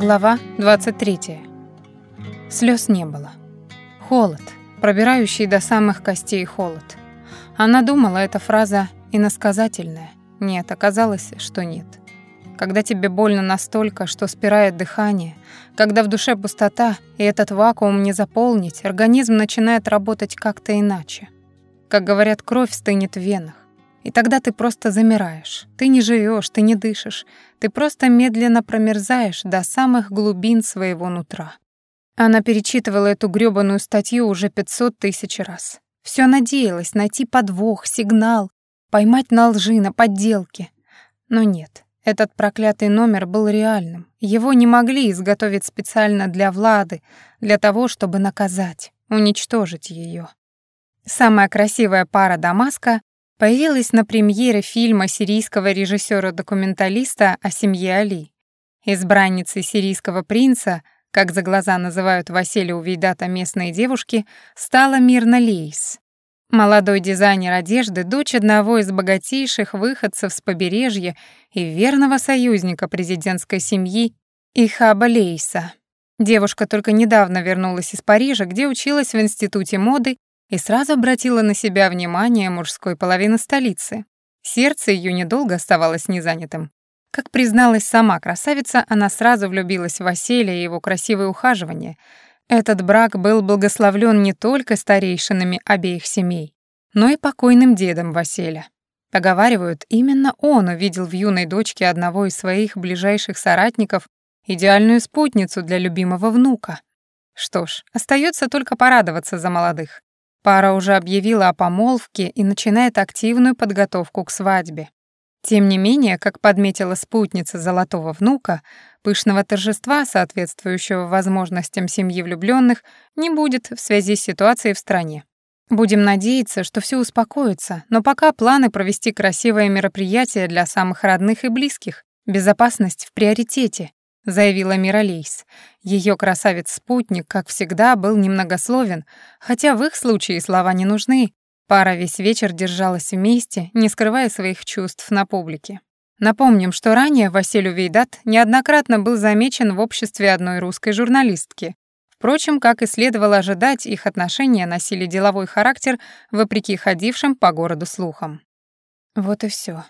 Глава 23. Слез не было. Холод, пробирающий до самых костей холод. Она думала, эта фраза иносказательная. Нет, оказалось, что нет. Когда тебе больно настолько, что спирает дыхание, когда в душе пустота, и этот вакуум не заполнить, организм начинает работать как-то иначе. Как говорят, кровь стынет в венах. И тогда ты просто замираешь. Ты не живешь, ты не дышишь. Ты просто медленно промерзаешь до самых глубин своего нутра. Она перечитывала эту грёбаную статью уже 500 тысяч раз. Все надеялась найти подвох, сигнал, поймать на лжи, на подделке. Но нет, этот проклятый номер был реальным. Его не могли изготовить специально для Влады, для того, чтобы наказать, уничтожить ее. Самая красивая пара Дамаска появилась на премьере фильма сирийского режиссера-документалиста о семье Али. Избранницей сирийского принца, как за глаза называют Василия Увейдата местные девушки, стала Мирна Лейс. Молодой дизайнер одежды, дочь одного из богатейших выходцев с побережья и верного союзника президентской семьи Ихаба Лейса. Девушка только недавно вернулась из Парижа, где училась в Институте моды и сразу обратила на себя внимание мужской половины столицы. Сердце ее недолго оставалось незанятым. Как призналась сама красавица, она сразу влюбилась в Василия и его красивое ухаживание. Этот брак был благословлен не только старейшинами обеих семей, но и покойным дедом Василия. Поговаривают, именно он увидел в юной дочке одного из своих ближайших соратников идеальную спутницу для любимого внука. Что ж, остается только порадоваться за молодых. Пара уже объявила о помолвке и начинает активную подготовку к свадьбе. Тем не менее, как подметила спутница золотого внука, пышного торжества, соответствующего возможностям семьи влюбленных, не будет в связи с ситуацией в стране. Будем надеяться, что все успокоится, но пока планы провести красивое мероприятие для самых родных и близких. Безопасность в приоритете заявила Миралейс. Ее красавец-спутник, как всегда, был немногословен, хотя в их случае слова не нужны. Пара весь вечер держалась вместе, не скрывая своих чувств на публике. Напомним, что ранее Василий Вейдат неоднократно был замечен в обществе одной русской журналистки. Впрочем, как и следовало ожидать, их отношения носили деловой характер, вопреки ходившим по городу слухам. Вот и все.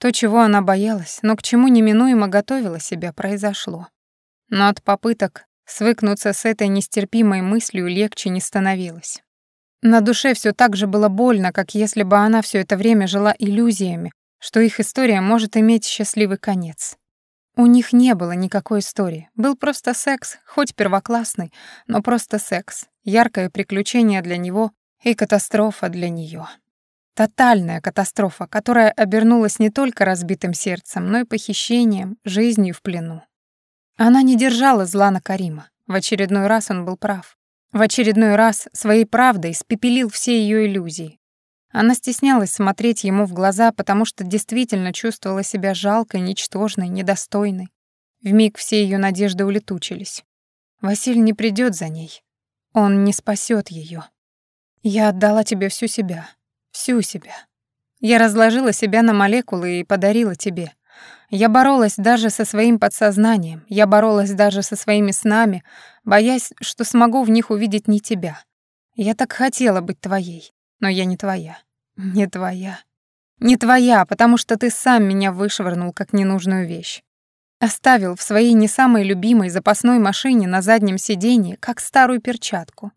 То, чего она боялась, но к чему неминуемо готовила себя, произошло. Но от попыток свыкнуться с этой нестерпимой мыслью легче не становилось. На душе все так же было больно, как если бы она все это время жила иллюзиями, что их история может иметь счастливый конец. У них не было никакой истории. Был просто секс, хоть первоклассный, но просто секс. Яркое приключение для него и катастрофа для нее. Тотальная катастрофа, которая обернулась не только разбитым сердцем, но и похищением, жизнью в плену. Она не держала зла на Карима. В очередной раз он был прав. В очередной раз своей правдой спепелил все ее иллюзии. Она стеснялась смотреть ему в глаза, потому что действительно чувствовала себя жалкой, ничтожной, недостойной. Вмиг все ее надежды улетучились. Василь не придет за ней. Он не спасет ее. Я отдала тебе всю себя, Всю себя. Я разложила себя на молекулы и подарила тебе. Я боролась даже со своим подсознанием, я боролась даже со своими снами, боясь, что смогу в них увидеть не тебя. Я так хотела быть твоей, но я не твоя. Не твоя. Не твоя, потому что ты сам меня вышвырнул как ненужную вещь. Оставил в своей не самой любимой запасной машине на заднем сиденье, как старую перчатку.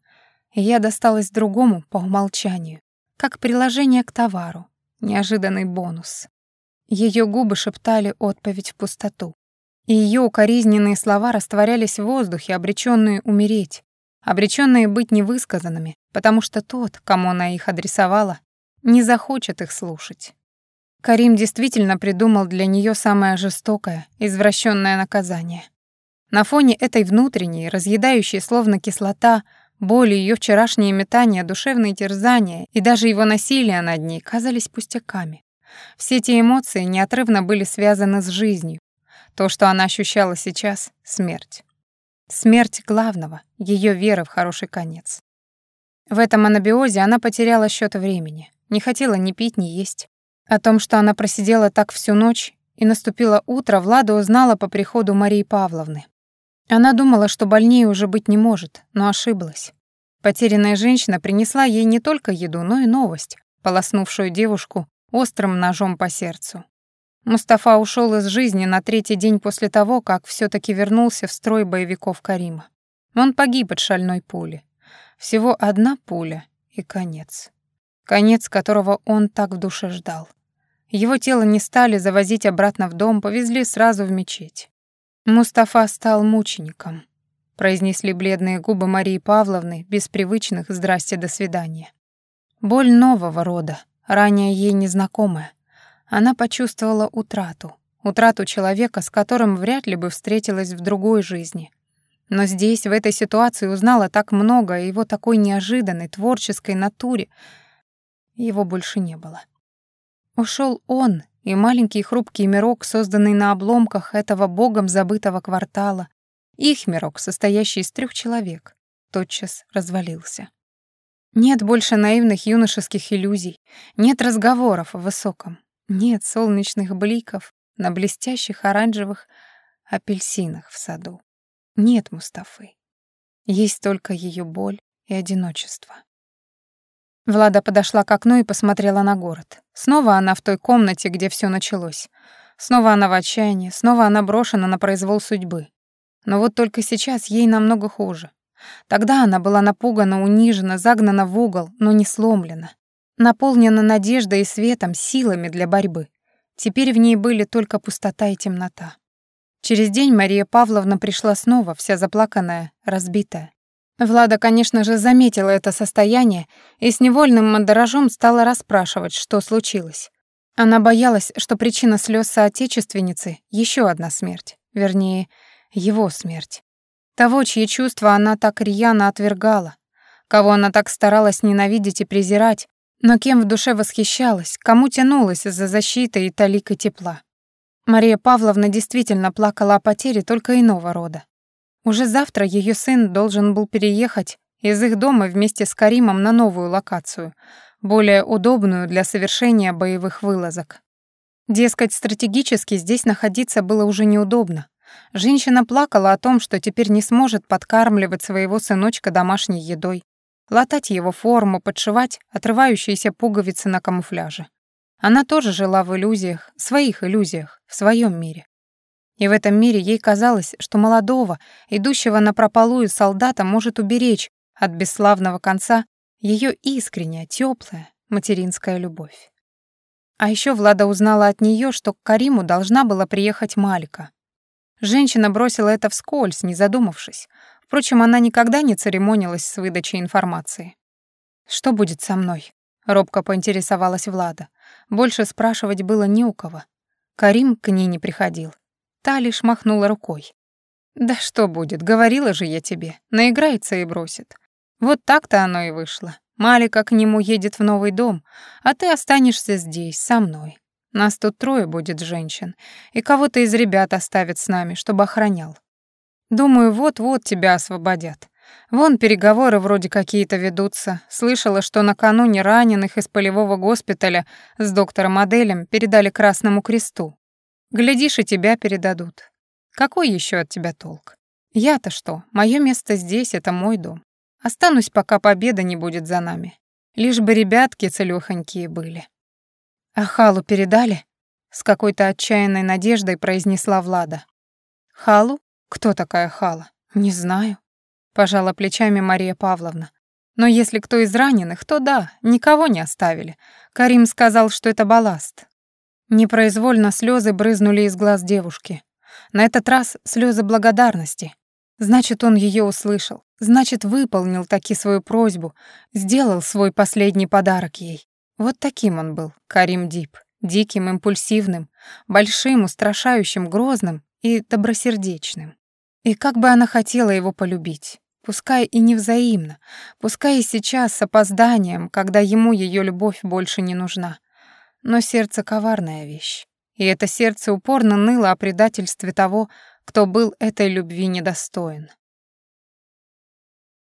И я досталась другому по умолчанию как приложение к товару, неожиданный бонус. Ее губы шептали отповедь в пустоту. И ее укоризненные слова растворялись в воздухе, обреченные умереть, обреченные быть невысказанными, потому что тот, кому она их адресовала, не захочет их слушать. Карим действительно придумал для нее самое жестокое, извращенное наказание. На фоне этой внутренней, разъедающей словно кислота, Боли, ее вчерашние метания, душевные терзания и даже его насилие над ней казались пустяками. Все эти эмоции неотрывно были связаны с жизнью. То, что она ощущала сейчас — смерть. Смерть главного, ее вера в хороший конец. В этом анабиозе она потеряла счет времени, не хотела ни пить, ни есть. О том, что она просидела так всю ночь и наступило утро, Влада узнала по приходу Марии Павловны. Она думала, что больнее уже быть не может, но ошиблась. Потерянная женщина принесла ей не только еду, но и новость, полоснувшую девушку острым ножом по сердцу. Мустафа ушел из жизни на третий день после того, как все таки вернулся в строй боевиков Карима. Он погиб от шальной пули. Всего одна пуля и конец. Конец, которого он так в душе ждал. Его тело не стали завозить обратно в дом, повезли сразу в мечеть. Мустафа стал мучеником, произнесли бледные губы Марии Павловны без привычных «здрасте, до свидания». Боль нового рода, ранее ей незнакомая. Она почувствовала утрату, утрату человека, с которым вряд ли бы встретилась в другой жизни. Но здесь, в этой ситуации, узнала так много о его такой неожиданной творческой натуре. Его больше не было. Ушел он, и маленький хрупкий мирок, созданный на обломках этого богом забытого квартала, их мирок, состоящий из трех человек, тотчас развалился. Нет больше наивных юношеских иллюзий, нет разговоров о высоком, нет солнечных бликов на блестящих оранжевых апельсинах в саду. Нет Мустафы. Есть только ее боль и одиночество. Влада подошла к окну и посмотрела на город. Снова она в той комнате, где все началось. Снова она в отчаянии, снова она брошена на произвол судьбы. Но вот только сейчас ей намного хуже. Тогда она была напугана, унижена, загнана в угол, но не сломлена. Наполнена надеждой и светом, силами для борьбы. Теперь в ней были только пустота и темнота. Через день Мария Павловна пришла снова, вся заплаканная, разбитая. Влада, конечно же, заметила это состояние и с невольным мандоражом стала расспрашивать, что случилось. Она боялась, что причина слез соотечественницы — еще одна смерть, вернее, его смерть. Того, чьи чувства она так рьяно отвергала, кого она так старалась ненавидеть и презирать, но кем в душе восхищалась, кому тянулась за защитой и таликой тепла. Мария Павловна действительно плакала о потере только иного рода. Уже завтра ее сын должен был переехать из их дома вместе с Каримом на новую локацию, более удобную для совершения боевых вылазок. Дескать, стратегически здесь находиться было уже неудобно. Женщина плакала о том, что теперь не сможет подкармливать своего сыночка домашней едой, латать его форму, подшивать отрывающиеся пуговицы на камуфляже. Она тоже жила в иллюзиях, своих иллюзиях, в своем мире. И в этом мире ей казалось, что молодого, идущего на прополую солдата может уберечь от бесславного конца ее искренняя, теплая материнская любовь. А еще Влада узнала от нее, что к Кариму должна была приехать Малика. Женщина бросила это вскользь, не задумавшись. Впрочем, она никогда не церемонилась с выдачей информации. «Что будет со мной?» — робко поинтересовалась Влада. Больше спрашивать было не у кого. Карим к ней не приходил. Та лишь махнула рукой. «Да что будет, говорила же я тебе, наиграется и бросит. Вот так-то оно и вышло. Малика к нему едет в новый дом, а ты останешься здесь, со мной. Нас тут трое будет женщин, и кого-то из ребят оставят с нами, чтобы охранял. Думаю, вот-вот тебя освободят. Вон переговоры вроде какие-то ведутся. Слышала, что накануне раненых из полевого госпиталя с доктором Аделем передали Красному Кресту. Глядишь, и тебя передадут. Какой еще от тебя толк? Я-то что? Мое место здесь — это мой дом. Останусь, пока победа не будет за нами. Лишь бы ребятки целёхонькие были. А Халу передали? С какой-то отчаянной надеждой произнесла Влада. Халу? Кто такая Хала? Не знаю. Пожала плечами Мария Павловна. Но если кто из раненых, то да, никого не оставили. Карим сказал, что это балласт. Непроизвольно слезы брызнули из глаз девушки. На этот раз слезы благодарности. Значит, он ее услышал. Значит, выполнил таки свою просьбу, сделал свой последний подарок ей. Вот таким он был, Карим Дип. Диким, импульсивным, большим, устрашающим, грозным и добросердечным. И как бы она хотела его полюбить. Пускай и невзаимно, пускай и сейчас с опозданием, когда ему ее любовь больше не нужна. Но сердце — коварная вещь. И это сердце упорно ныло о предательстве того, кто был этой любви недостоин.